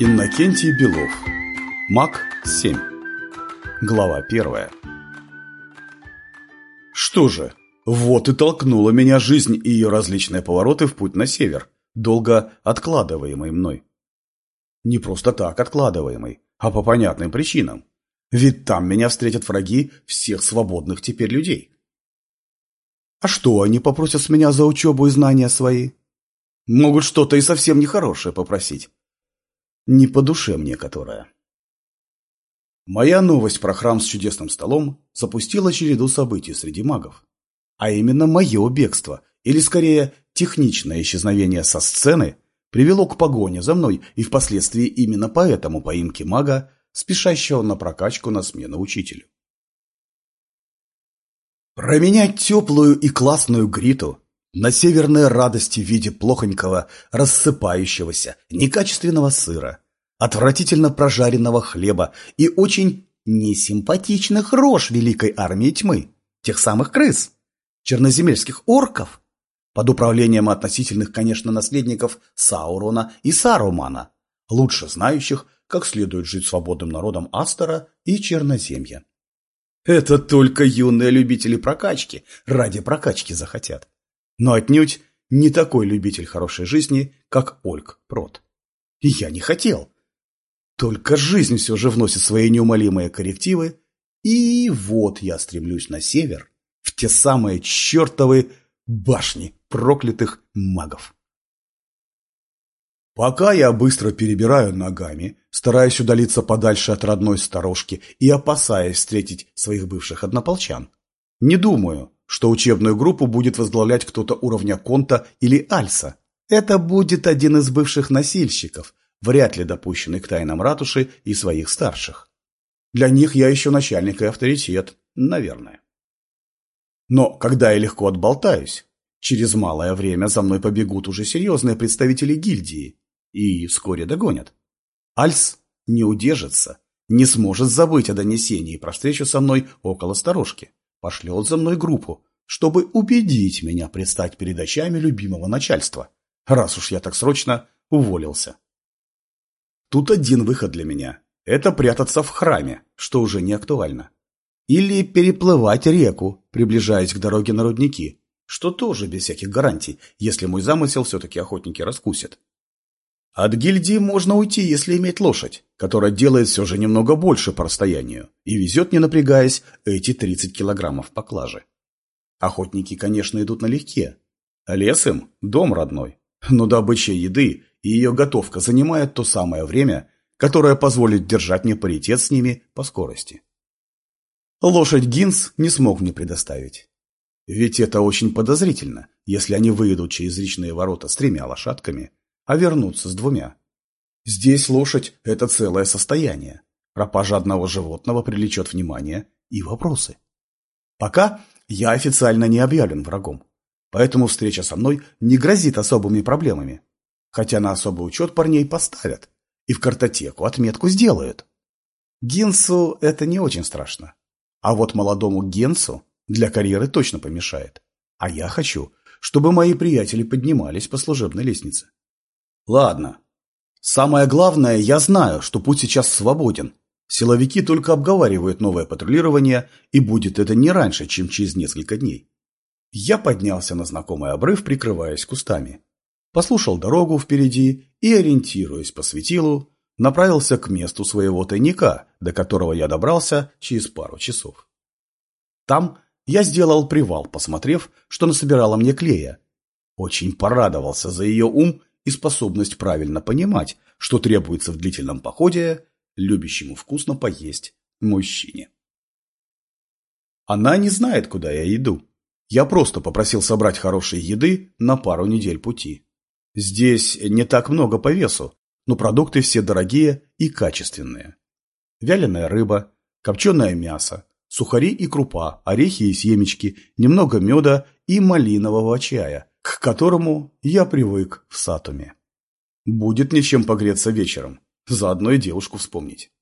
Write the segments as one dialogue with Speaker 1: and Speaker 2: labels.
Speaker 1: Иннокентий Белов Маг 7 Глава 1 Что же, вот и толкнула меня жизнь и ее различные повороты в путь на север, долго откладываемый мной. Не просто так откладываемый, а по понятным причинам. Ведь там меня встретят враги всех свободных теперь людей. А что они попросят с меня за учебу и знания свои? Могут что-то и совсем нехорошее попросить не по душе мне которая. Моя новость про храм с чудесным столом запустила череду событий среди магов. А именно мое бегство, или скорее техничное исчезновение со сцены, привело к погоне за мной и впоследствии именно поэтому поимке мага, спешащего на прокачку на смену учителю. Променять теплую и классную Гриту на северные радости в виде плохонького, рассыпающегося, некачественного сыра, отвратительно прожаренного хлеба и очень несимпатичных рож великой армии тьмы, тех самых крыс, черноземельских орков, под управлением относительных, конечно, наследников Саурона и Сарумана, лучше знающих, как следует жить свободным народом Астера и Черноземья. Это только юные любители прокачки ради прокачки захотят но отнюдь не такой любитель хорошей жизни, как Ольг Прот. И я не хотел. Только жизнь все же вносит свои неумолимые коррективы, и вот я стремлюсь на север, в те самые чертовы башни проклятых магов. Пока я быстро перебираю ногами, стараясь удалиться подальше от родной сторожки и опасаясь встретить своих бывших однополчан, не думаю, что учебную группу будет возглавлять кто-то уровня Конта или Альса. Это будет один из бывших носильщиков, вряд ли допущенный к тайнам ратуши и своих старших. Для них я еще начальник и авторитет, наверное. Но когда я легко отболтаюсь, через малое время за мной побегут уже серьезные представители гильдии и вскоре догонят. Альс не удержится, не сможет забыть о донесении про встречу со мной около сторожки пошлет за мной группу, чтобы убедить меня предстать перед очами любимого начальства, раз уж я так срочно уволился. Тут один выход для меня – это прятаться в храме, что уже не актуально. Или переплывать реку, приближаясь к дороге на рудники, что тоже без всяких гарантий, если мой замысел все-таки охотники раскусят. От гильдии можно уйти, если иметь лошадь, которая делает все же немного больше по расстоянию и везет, не напрягаясь, эти 30 килограммов поклажи. Охотники, конечно, идут налегке. Лес им – дом родной. Но добыча еды и ее готовка занимает то самое время, которое позволит держать мне паритет с ними по скорости. Лошадь Гинс не смог мне предоставить. Ведь это очень подозрительно, если они выйдут через речные ворота с тремя лошадками – а вернуться с двумя. Здесь лошадь – это целое состояние. Пропажа одного животного привлечет внимание и вопросы. Пока я официально не объявлен врагом, поэтому встреча со мной не грозит особыми проблемами, хотя на особый учет парней поставят и в картотеку отметку сделают. Генсу это не очень страшно, а вот молодому Генсу для карьеры точно помешает. А я хочу, чтобы мои приятели поднимались по служебной лестнице. Ладно. Самое главное, я знаю, что путь сейчас свободен. Силовики только обговаривают новое патрулирование, и будет это не раньше, чем через несколько дней. Я поднялся на знакомый обрыв, прикрываясь кустами. Послушал дорогу впереди и, ориентируясь по светилу, направился к месту своего тайника, до которого я добрался через пару часов. Там я сделал привал, посмотрев, что насобирала мне клея. Очень порадовался за ее ум и способность правильно понимать, что требуется в длительном походе любящему вкусно поесть мужчине. Она не знает, куда я иду. Я просто попросил собрать хорошей еды на пару недель пути. Здесь не так много по весу, но продукты все дорогие и качественные. Вяленая рыба, копченое мясо, сухари и крупа, орехи и семечки, немного меда и малинового чая, к которому я привык в Сатуме. Будет ничем погреться вечером, заодно и девушку вспомнить.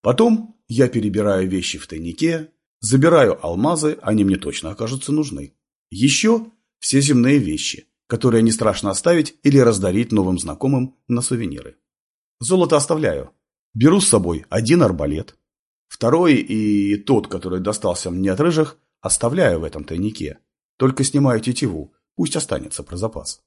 Speaker 1: Потом я перебираю вещи в тайнике, забираю алмазы, они мне точно окажутся нужны. Еще все земные вещи, которые не страшно оставить или раздарить новым знакомым на сувениры. Золото оставляю. Беру с собой один арбалет. Второй и тот, который достался мне от рыжих, оставляю в этом тайнике. Только снимаю тетиву, пусть останется про запас.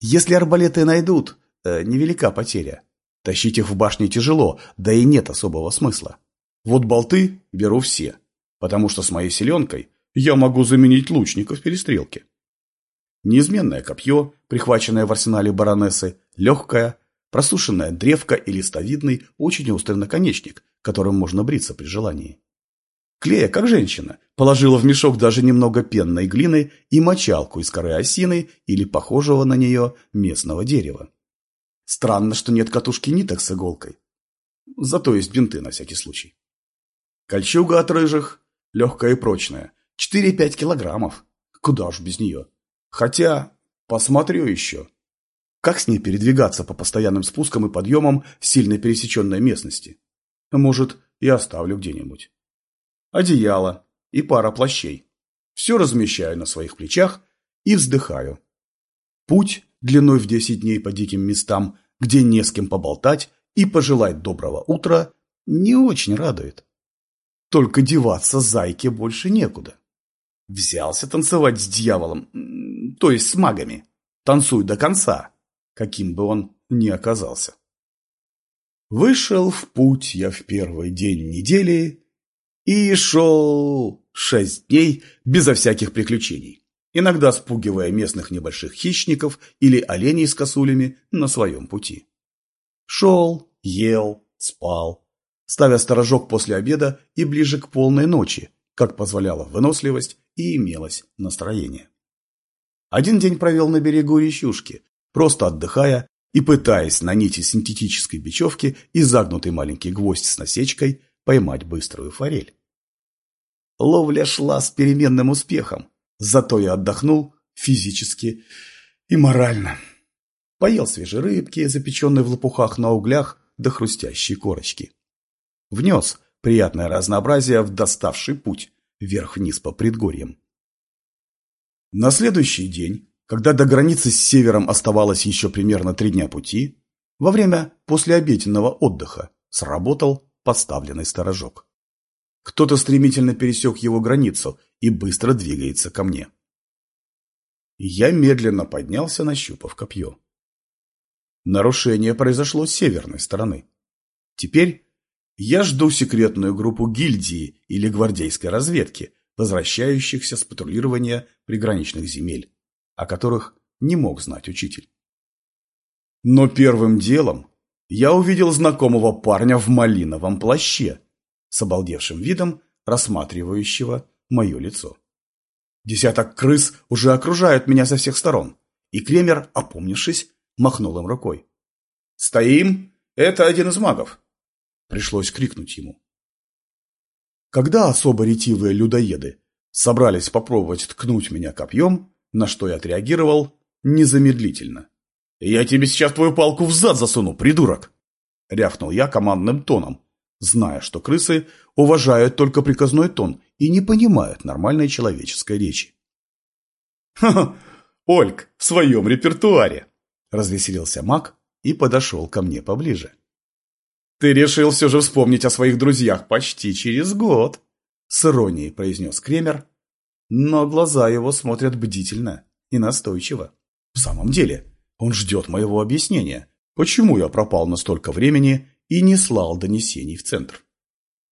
Speaker 1: Если арбалеты найдут, э, невелика потеря. Тащить их в башне тяжело, да и нет особого смысла. Вот болты беру все, потому что с моей селенкой я могу заменить лучника в перестрелке. Неизменное копье, прихваченное в арсенале баронессы, легкое, просушенная древка и листовидный, очень острый наконечник, которым можно бриться при желании. Клея, как женщина, положила в мешок даже немного пенной глины и мочалку из коры осины или похожего на нее местного дерева. Странно, что нет катушки ниток с иголкой. Зато есть бинты на всякий случай. Кольчуга от рыжих, легкая и прочная, 4-5 килограммов. Куда уж без нее. Хотя, посмотрю еще. Как с ней передвигаться по постоянным спускам и подъемам сильно пересеченной местности? Может, и оставлю где-нибудь. Одеяло и пара плащей. Все размещаю на своих плечах и вздыхаю. Путь длиной в десять дней по диким местам, где не с кем поболтать и пожелать доброго утра, не очень радует. Только деваться зайке больше некуда. Взялся танцевать с дьяволом, то есть с магами. Танцуй до конца, каким бы он ни оказался. Вышел в путь я в первый день недели и шел шесть дней безо всяких приключений, иногда спугивая местных небольших хищников или оленей с косулями на своем пути. Шел, ел, спал, ставя сторожок после обеда и ближе к полной ночи, как позволяла выносливость и имелось настроение. Один день провел на берегу речушки, просто отдыхая и пытаясь на нити синтетической бечевки и загнутый маленький гвоздь с насечкой поймать быструю форель. Ловля шла с переменным успехом, зато я отдохнул физически и морально. Поел свежей рыбки, запеченной в лопухах на углях, до хрустящей корочки. Внес приятное разнообразие в доставший путь вверх-вниз по предгорьям. На следующий день когда до границы с севером оставалось еще примерно три дня пути, во время послеобеденного отдыха сработал поставленный сторожок. Кто-то стремительно пересек его границу и быстро двигается ко мне. Я медленно поднялся, нащупав копье. Нарушение произошло с северной стороны. Теперь я жду секретную группу гильдии или гвардейской разведки, возвращающихся с патрулирования приграничных земель о которых не мог знать учитель. Но первым делом я увидел знакомого парня в малиновом плаще, с обалдевшим видом рассматривающего мое лицо. Десяток крыс уже окружают меня со всех сторон, и Кремер, опомнившись, махнул им рукой. «Стоим! Это один из магов!» Пришлось крикнуть ему. Когда особо ретивые людоеды собрались попробовать ткнуть меня копьем, на что я отреагировал незамедлительно. «Я тебе сейчас твою палку в зад засуну, придурок!» Рявкнул я командным тоном, зная, что крысы уважают только приказной тон и не понимают нормальной человеческой речи. «Ха-ха! Ольг, в своем репертуаре!» Развеселился маг и подошел ко мне поближе. «Ты решил все же вспомнить о своих друзьях почти через год!» С иронией произнес Кремер, но глаза его смотрят бдительно и настойчиво. В самом деле, он ждет моего объяснения, почему я пропал на столько времени и не слал донесений в центр.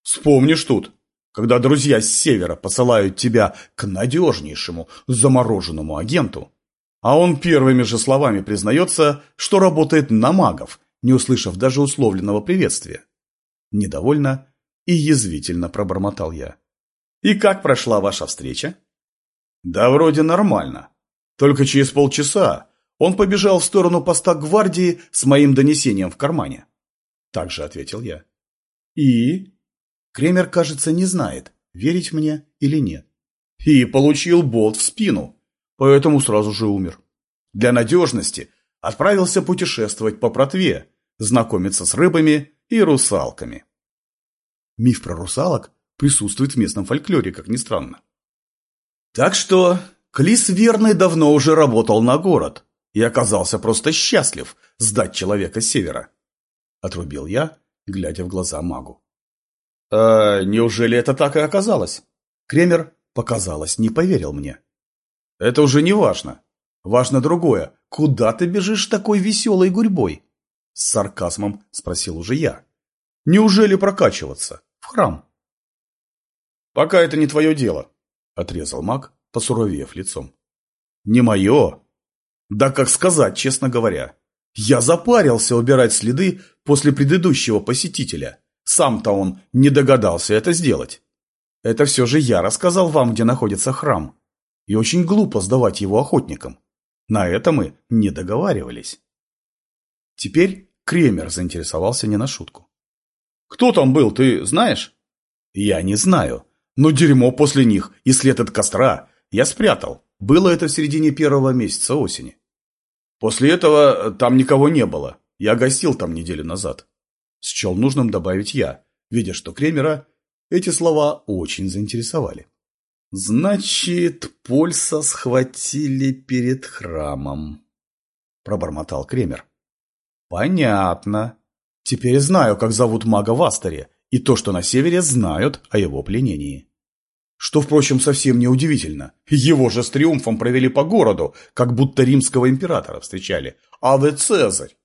Speaker 1: Вспомнишь тут, когда друзья с севера посылают тебя к надежнейшему замороженному агенту, а он первыми же словами признается, что работает на магов, не услышав даже условленного приветствия. Недовольно и язвительно пробормотал я. «И как прошла ваша встреча?» Да вроде нормально. Только через полчаса он побежал в сторону поста гвардии с моим донесением в кармане. Так же ответил я. И? Кремер, кажется, не знает, верить мне или нет. И получил болт в спину, поэтому сразу же умер. Для надежности отправился путешествовать по протве, знакомиться с рыбами и русалками. Миф про русалок присутствует в местном фольклоре, как ни странно. Так что Клис Верный давно уже работал на город и оказался просто счастлив сдать человека с севера. – отрубил я, глядя в глаза магу. «Э, «Неужели это так и оказалось?» Кремер, показалось, не поверил мне. «Это уже не важно. Важно другое. Куда ты бежишь такой веселой гурьбой?» С сарказмом спросил уже я. «Неужели прокачиваться? В храм?» «Пока это не твое дело», – отрезал маг, посуровев лицом. «Не мое? Да как сказать, честно говоря. Я запарился убирать следы после предыдущего посетителя. Сам-то он не догадался это сделать. Это все же я рассказал вам, где находится храм. И очень глупо сдавать его охотникам. На это мы не договаривались. Теперь Кремер заинтересовался не на шутку. «Кто там был, ты знаешь?» «Я не знаю. Но дерьмо после них и след от костра я спрятал. Было это в середине первого месяца осени. После этого там никого не было. Я гостил там неделю назад. Счел нужным добавить я, видя, что Кремера эти слова очень заинтересовали. «Значит, Польса схватили перед храмом», – пробормотал Кремер. «Понятно. Теперь знаю, как зовут мага в Астере, и то, что на севере знают о его пленении. Что, впрочем, совсем не удивительно. Его же с триумфом провели по городу, как будто римского императора встречали. Аве Цезарь!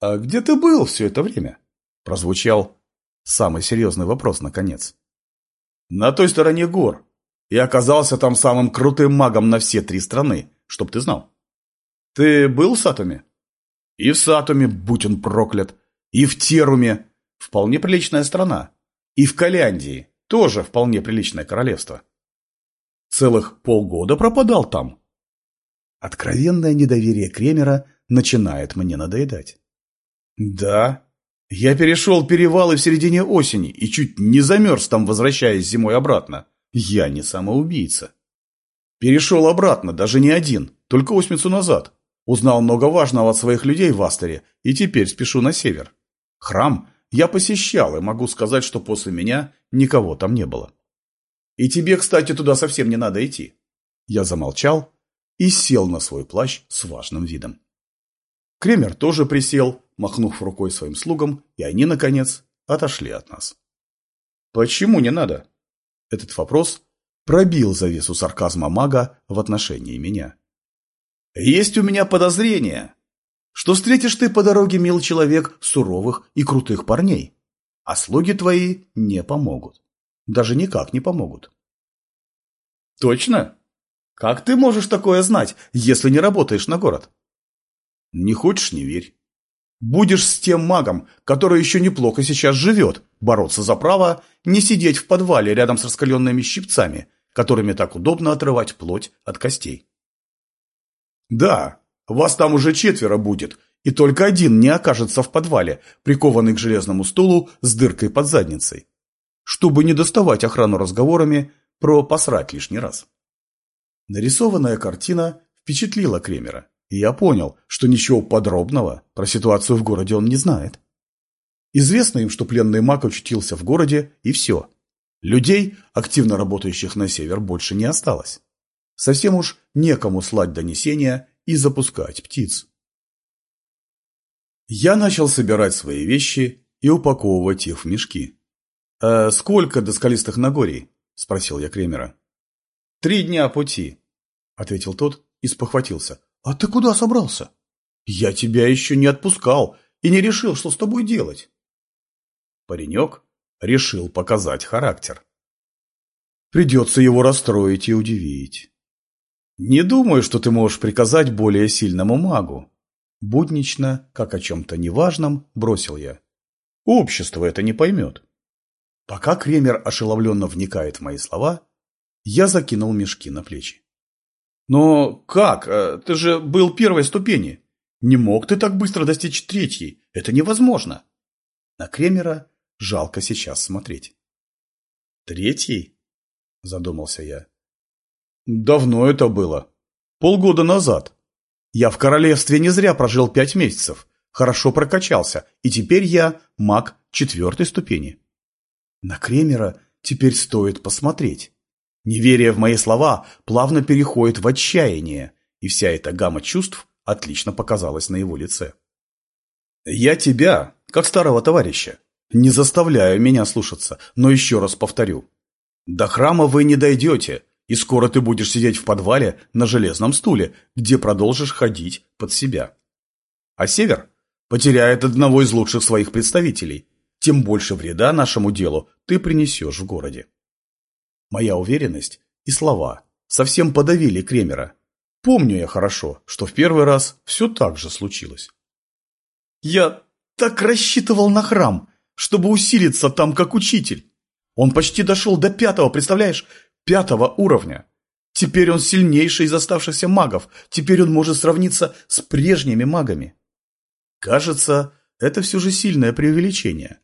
Speaker 1: «А где ты был все это время?» – прозвучал самый серьезный вопрос, наконец. «На той стороне гор. И оказался там самым крутым магом на все три страны, чтоб ты знал. Ты был в Сатуме?» «И в Сатуме, будь он проклят, и в Теруме. Вполне приличная страна. И в Каляндии. Тоже вполне приличное королевство. Целых полгода пропадал там. Откровенное недоверие Кремера начинает мне надоедать. Да, я перешел перевалы в середине осени и чуть не замерз там, возвращаясь зимой обратно. Я не самоубийца. Перешел обратно, даже не один, только осмицу назад. Узнал много важного от своих людей в Астере и теперь спешу на север. Храм я посещал и могу сказать, что после меня никого там не было. И тебе, кстати, туда совсем не надо идти. Я замолчал и сел на свой плащ с важным видом. Кремер тоже присел, махнув рукой своим слугам, и они, наконец, отошли от нас. «Почему не надо?» Этот вопрос пробил завесу сарказма мага в отношении меня. «Есть у меня подозрение, что встретишь ты по дороге, мил человек, суровых и крутых парней, а слуги твои не помогут. Даже никак не помогут. Точно? Как ты можешь такое знать, если не работаешь на город? Не хочешь – не верь. Будешь с тем магом, который еще неплохо сейчас живет, бороться за право, не сидеть в подвале рядом с раскаленными щипцами, которыми так удобно отрывать плоть от костей. Да, вас там уже четверо будет, и только один не окажется в подвале, прикованный к железному стулу с дыркой под задницей. Чтобы не доставать охрану разговорами про посрать лишний раз. Нарисованная картина впечатлила Кремера, и я понял, что ничего подробного про ситуацию в городе он не знает. Известно им, что пленный маг очутился в городе, и все. Людей, активно работающих на север, больше не осталось. Совсем уж некому слать донесения и запускать птиц. Я начал собирать свои вещи и упаковывать их в мешки. «А сколько до скалистых Нагорий?» – спросил я Кремера. «Три дня пути», – ответил тот и спохватился. «А ты куда собрался?» «Я тебя еще не отпускал и не решил, что с тобой делать». Паренек решил показать характер. Придется его расстроить и удивить. Не думаю, что ты можешь приказать более сильному магу. Буднично, как о чем-то неважном, бросил я. Общество это не поймет. Пока Кремер ошеломленно вникает в мои слова, я закинул мешки на плечи. Но как? Э, ты же был первой ступени. Не мог ты так быстро достичь третьей. Это невозможно. На Кремера жалко сейчас смотреть. Третий? Задумался я. Давно это было. Полгода назад. Я в королевстве не зря прожил пять месяцев, хорошо прокачался, и теперь я маг четвертой ступени. На Кремера теперь стоит посмотреть. Неверие в мои слова плавно переходит в отчаяние, и вся эта гамма чувств отлично показалась на его лице. «Я тебя как старого товарища. Не заставляю меня слушаться, но еще раз повторю. До храма вы не дойдете, и скоро ты будешь сидеть в подвале на железном стуле, где продолжишь ходить под себя. А север потеряет одного из лучших своих представителей, тем больше вреда нашему делу ты принесешь в городе. Моя уверенность и слова совсем подавили Кремера. Помню я хорошо, что в первый раз все так же случилось. Я так рассчитывал на храм, чтобы усилиться там как учитель. Он почти дошел до пятого, представляешь, пятого уровня. Теперь он сильнейший из оставшихся магов, теперь он может сравниться с прежними магами. Кажется, это все же сильное преувеличение.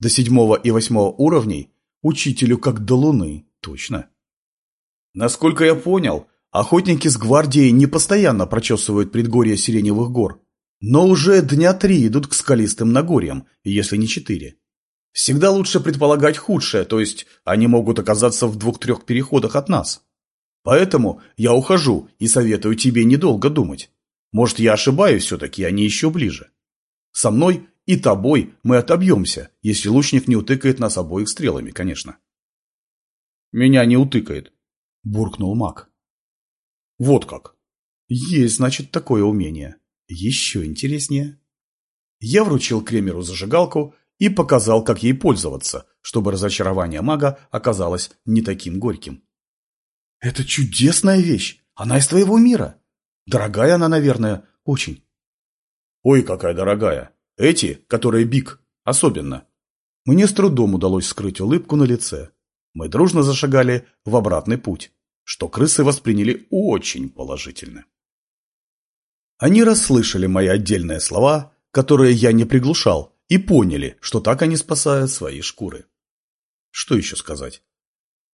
Speaker 1: До седьмого и восьмого уровней учителю как до луны, точно. Насколько я понял, охотники с гвардией не постоянно прочесывают предгорье Сиреневых гор, но уже дня три идут к скалистым Нагорьям, если не четыре. Всегда лучше предполагать худшее, то есть они могут оказаться в двух-трех переходах от нас. Поэтому я ухожу и советую тебе недолго думать. Может, я ошибаюсь все-таки, они еще ближе. Со мной и тобой мы отобьемся, если лучник не утыкает нас обоих стрелами, конечно. Меня не утыкает, буркнул маг. Вот как. Есть, значит, такое умение. Еще интереснее. Я вручил Кремеру зажигалку и показал, как ей пользоваться, чтобы разочарование мага оказалось не таким горьким. «Это чудесная вещь! Она из твоего мира! Дорогая она, наверное, очень». «Ой, какая дорогая! Эти, которые Биг, особенно!» Мне с трудом удалось скрыть улыбку на лице. Мы дружно зашагали в обратный путь, что крысы восприняли очень положительно. Они расслышали мои отдельные слова, которые я не приглушал, и поняли, что так они спасают свои шкуры. Что еще сказать?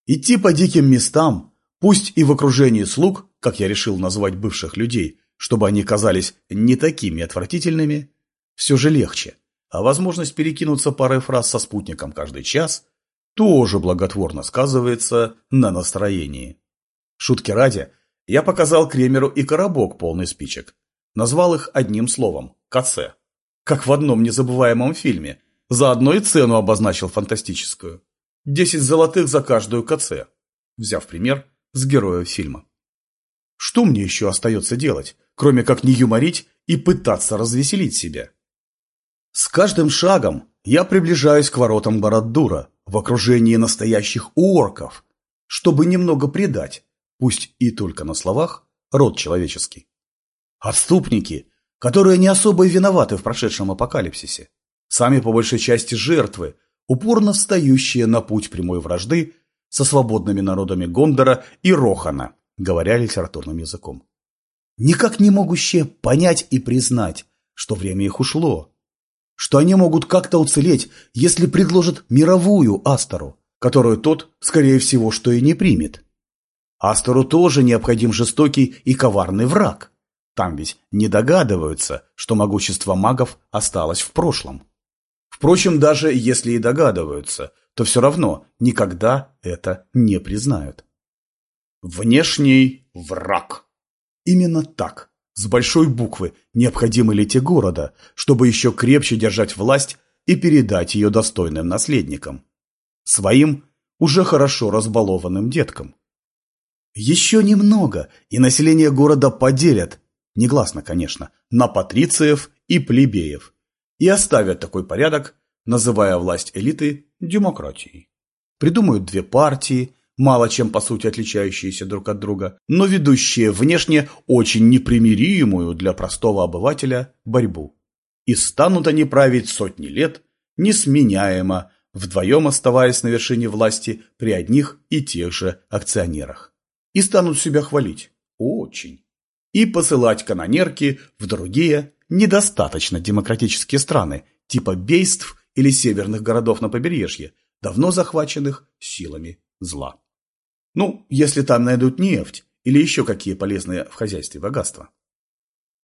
Speaker 1: Идти по диким местам, пусть и в окружении слуг, как я решил назвать бывших людей, чтобы они казались не такими отвратительными, все же легче, а возможность перекинуться парой фраз со спутником каждый час тоже благотворно сказывается на настроении. Шутки ради, я показал Кремеру и коробок полный спичек. Назвал их одним словом – КЦ как в одном незабываемом фильме. Заодно и цену обозначил фантастическую. Десять золотых за каждую КЦ, взяв пример с героя фильма. Что мне еще остается делать, кроме как не юморить и пытаться развеселить себя? С каждым шагом я приближаюсь к воротам Бараддура в окружении настоящих орков, чтобы немного предать, пусть и только на словах, род человеческий. Отступники которые не особо и виноваты в прошедшем апокалипсисе. Сами по большей части жертвы, упорно встающие на путь прямой вражды со свободными народами Гондора и Рохана, говоря литературным языком. Никак не могущие понять и признать, что время их ушло, что они могут как-то уцелеть, если предложат мировую Астору, которую тот, скорее всего, что и не примет. Астору тоже необходим жестокий и коварный враг – там ведь не догадываются, что могущество магов осталось в прошлом. Впрочем, даже если и догадываются, то все равно никогда это не признают. Внешний враг. Именно так, с большой буквы, необходимы лети города, чтобы еще крепче держать власть и передать ее достойным наследникам. Своим, уже хорошо разбалованным деткам. Еще немного, и население города поделят негласно, конечно, на патрициев и плебеев, и оставят такой порядок, называя власть элиты демократией. Придумают две партии, мало чем по сути отличающиеся друг от друга, но ведущие внешне очень непримиримую для простого обывателя борьбу. И станут они править сотни лет, несменяемо, вдвоем оставаясь на вершине власти при одних и тех же акционерах. И станут себя хвалить. Очень и посылать канонерки в другие, недостаточно демократические страны, типа бейств или северных городов на побережье, давно захваченных силами зла. Ну, если там найдут нефть или еще какие полезные в хозяйстве богатства.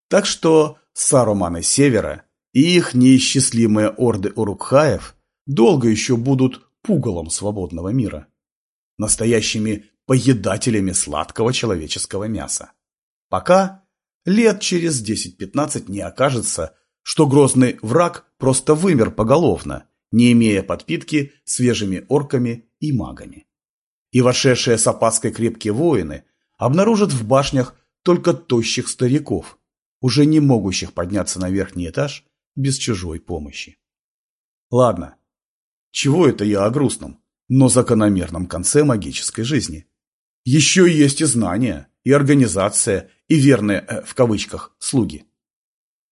Speaker 1: Так что саруманы севера и их неисчислимые орды урукхаев долго еще будут пугалом свободного мира, настоящими поедателями сладкого человеческого мяса. Пока лет через 10-15 не окажется, что грозный враг просто вымер поголовно, не имея подпитки свежими орками и магами. И вошедшие с опаской крепкие воины обнаружат в башнях только тощих стариков, уже не могущих подняться на верхний этаж без чужой помощи. Ладно, чего это я о грустном, но закономерном конце магической жизни? Еще есть и знания, и организация, и верные, э, в кавычках, слуги.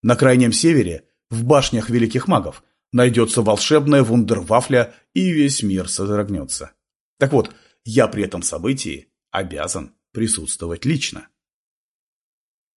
Speaker 1: На крайнем севере, в башнях великих магов, найдется волшебная вундервафля, и весь мир содрогнется. Так вот, я при этом событии обязан присутствовать лично.